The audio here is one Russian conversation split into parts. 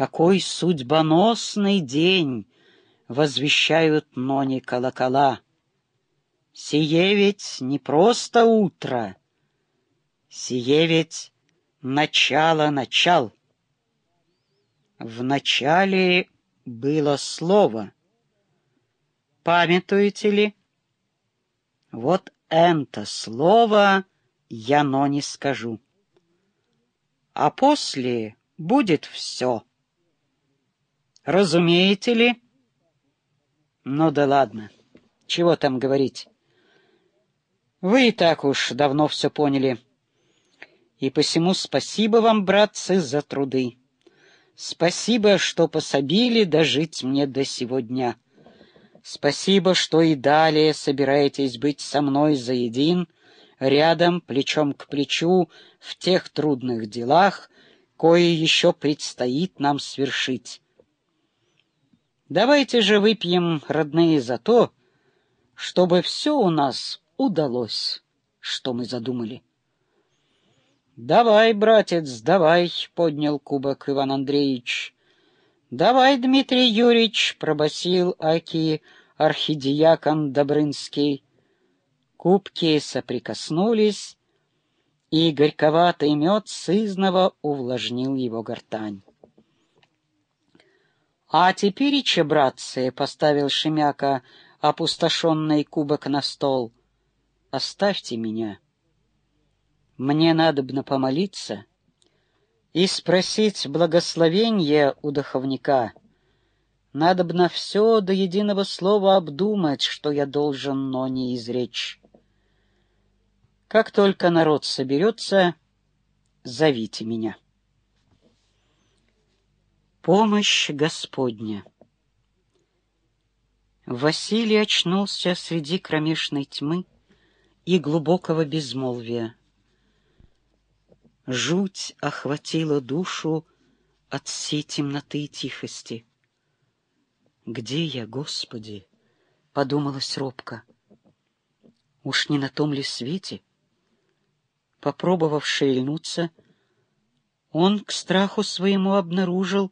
Какой судьбоносный день возвещают нони колокола. Сие ведь не просто утро, сие ведь начало начал. В начале было слово. Памятуете ли? Вот это слово я но не скажу. А после будет все. Разумеете ли? Ну да ладно, чего там говорить. Вы и так уж давно все поняли. И посему спасибо вам, братцы, за труды. Спасибо, что пособили дожить мне до сегодня. Спасибо, что и далее собираетесь быть со мной заедин, рядом, плечом к плечу, в тех трудных делах, кое еще предстоит нам свершить. Давайте же выпьем, родные, за то, чтобы все у нас удалось, что мы задумали. «Давай, братец, давай!» — поднял кубок Иван Андреевич. «Давай, Дмитрий Юрьевич!» — пробасил Аки архидиакон Добрынский. Кубки соприкоснулись, и горьковатый мед сызново увлажнил его гортань. «А теперь, братцы!» — поставил Шемяка опустошенный кубок на стол. «Оставьте меня!» Мне надобно помолиться и спросить благословения у духовника. Надобно все до единого слова обдумать, что я должен, но не изречь. Как только народ соберется, зовите меня. Помощь Господня. Василий очнулся среди кромешной тьмы и глубокого безмолвия. Жуть охватила душу от всей темноты и тихости. «Где я, Господи?» — подумалась робко. «Уж не на том ли свете?» Попробовав шевельнуться, он к страху своему обнаружил,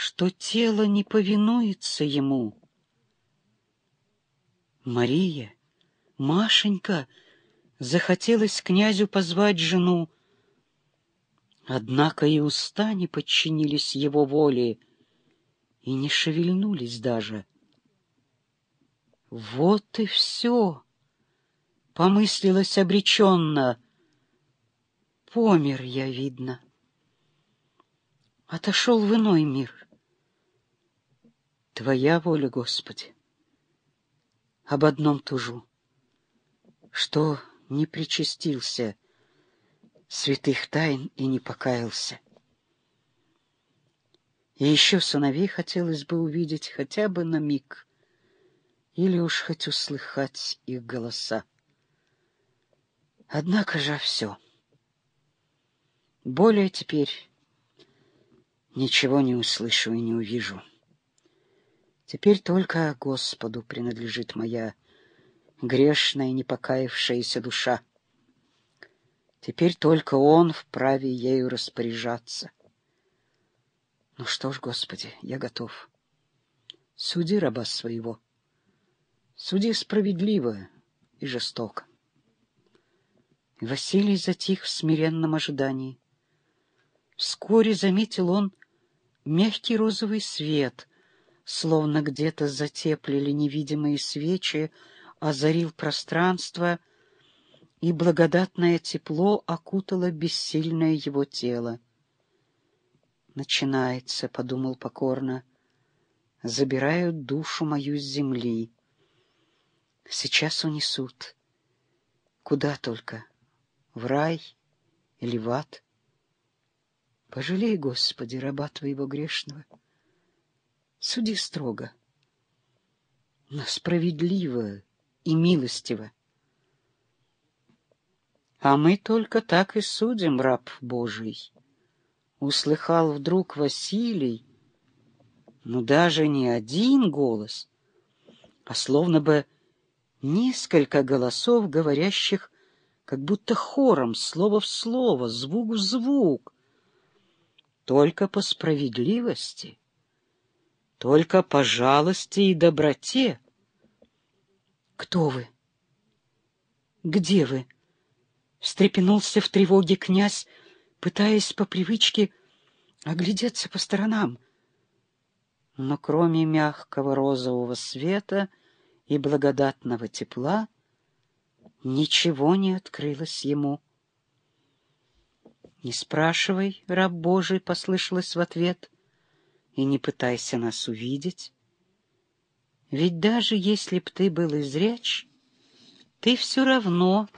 что тело не повинуется ему. Мария, Машенька, захотелось князю позвать жену, Однако и уста не подчинились его воле и не шевельнулись даже. Вот и все, — помыслилось обреченно. Помер я, видно. Отошел в иной мир. Твоя воля, Господи. Об одном тужу, что не причастился — святых тайн и не покаялся. И еще сыновей хотелось бы увидеть хотя бы на миг, или уж хоть услыхать их голоса. Однако же все. Более теперь ничего не услышу и не увижу. Теперь только Господу принадлежит моя грешная, непокаявшаяся душа. Теперь только он вправе ею распоряжаться. Ну что ж, Господи, я готов. Суди раба своего. Суди справедливо и жестоко. Василий затих в смиренном ожидании. Вскоре заметил он мягкий розовый свет, словно где-то затеплили невидимые свечи, озарил пространство — и благодатное тепло окутало бессильное его тело. «Начинается», — подумал покорно, — «забирают душу мою с земли. Сейчас унесут. Куда только? В рай или в ад? Пожалей, Господи, раба Твоего грешного. Суди строго, но справедливо и милостиво. А мы только так и судим, раб Божий. Услыхал вдруг Василий, ну даже не один голос, а словно бы несколько голосов, говорящих как будто хором, слово в слово, звук в звук. только по справедливости, только по жалости и доброте. Кто вы? Где вы? Встрепенулся в тревоге князь, пытаясь по привычке оглядеться по сторонам. Но кроме мягкого розового света и благодатного тепла ничего не открылось ему. «Не спрашивай, раб Божий», — послышалось в ответ, — «и не пытайся нас увидеть. Ведь даже если б ты был изряч, ты все равно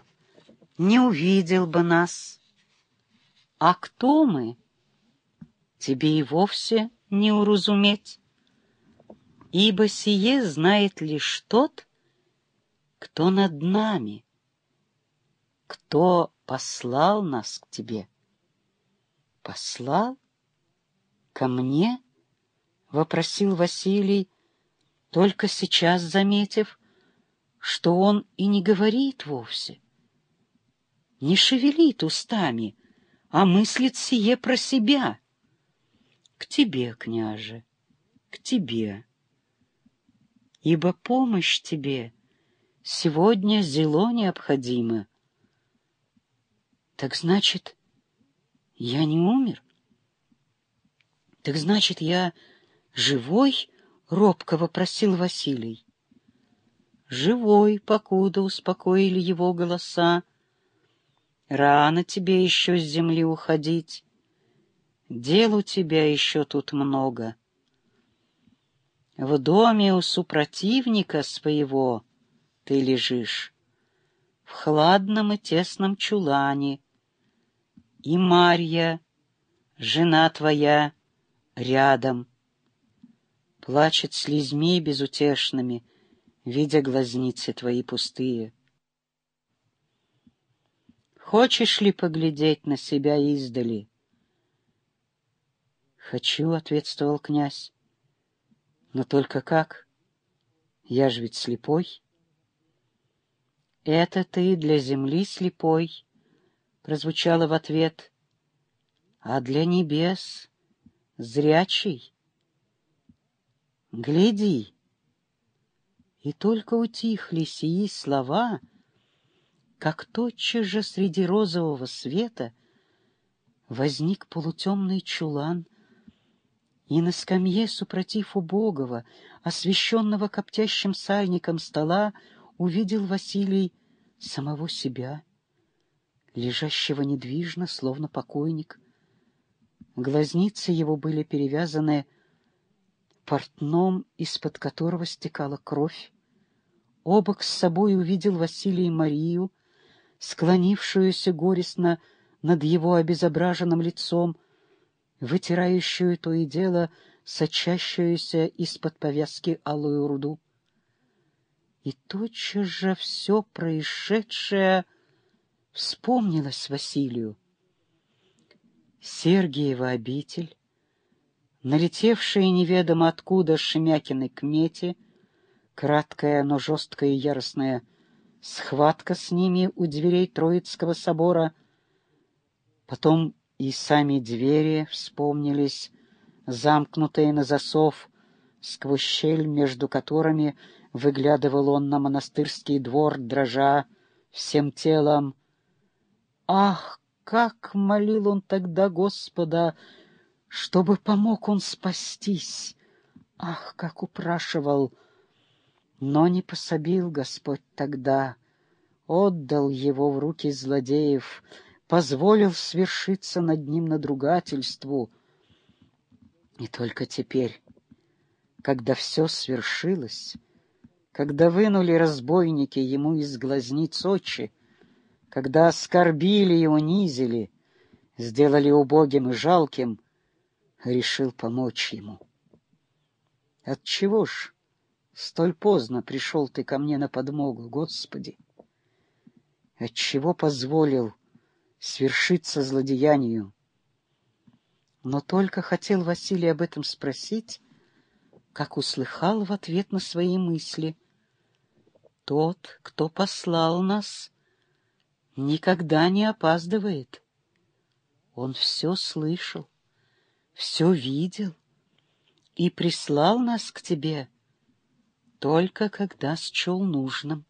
не увидел бы нас. А кто мы, тебе и вовсе не уразуметь, ибо сие знает лишь тот, кто над нами, кто послал нас к тебе. Послал? Ко мне? — вопросил Василий, только сейчас заметив, что он и не говорит вовсе, не шевелит устами, а мыслит сие про себя. К тебе, княже, к тебе. Ибо помощь тебе сегодня зело необходима. Так значит, я не умер? Так значит, я живой? — робко вопросил Василий. Живой, покуда успокоили его голоса. Рано тебе еще с земли уходить. Дел у тебя еще тут много. В доме у супротивника своего ты лежишь, в хладном и тесном чулане, и Марья, жена твоя, рядом. Плачет слезьми безутешными, видя глазницы твои пустые. Хочешь ли поглядеть на себя издали? Хочу, — ответствовал князь. Но только как? Я ж ведь слепой. Это ты для земли слепой, прозвучало в ответ, а для небес зрячий. Гляди! И только утихли сии слова, как тотчас же среди розового света возник полутемный чулан, и на скамье, супротив убогого, освещенного коптящим сальником стола, увидел Василий самого себя — лежащего недвижно, словно покойник. Глазницы его были перевязаны портном, из-под которого стекала кровь. Обок с собой увидел Василий и Марию, склонившуюся горестно над его обезображенным лицом, вытирающую то и дело сочащуюся из-под повязки алую руду. И тотчас же все происшедшее — вспомнилось Василию. Сергиева обитель, налетевшая неведомо откуда Шемякины к мете, краткая, но жесткая и яростная схватка с ними у дверей Троицкого собора, потом и сами двери вспомнились, замкнутые на засов, сквозь щель, между которыми выглядывал он на монастырский двор, дрожа всем телом, Ах, как молил он тогда Господа, чтобы помог он спастись! Ах, как упрашивал! Но не пособил Господь тогда, отдал его в руки злодеев, позволил свершиться над ним надругательству. И только теперь, когда все свершилось, когда вынули разбойники ему из глазниц очи, когда оскорбили и унизили, сделали убогим и жалким, решил помочь ему. Отчего ж столь поздно пришел ты ко мне на подмогу, Господи? Отчего позволил свершиться злодеянию? Но только хотел Василий об этом спросить, как услыхал в ответ на свои мысли. Тот, кто послал нас, никогда не опаздывает. Он все слышал, все видел и прислал нас к тебе, только когда счел нужным.